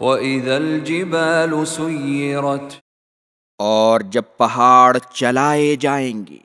وَإِذَا الْجِبَالُ سُيِّرَتْ اور جب پہاڑ چلائے جائیں گے